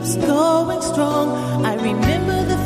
keeps going strong. I remember the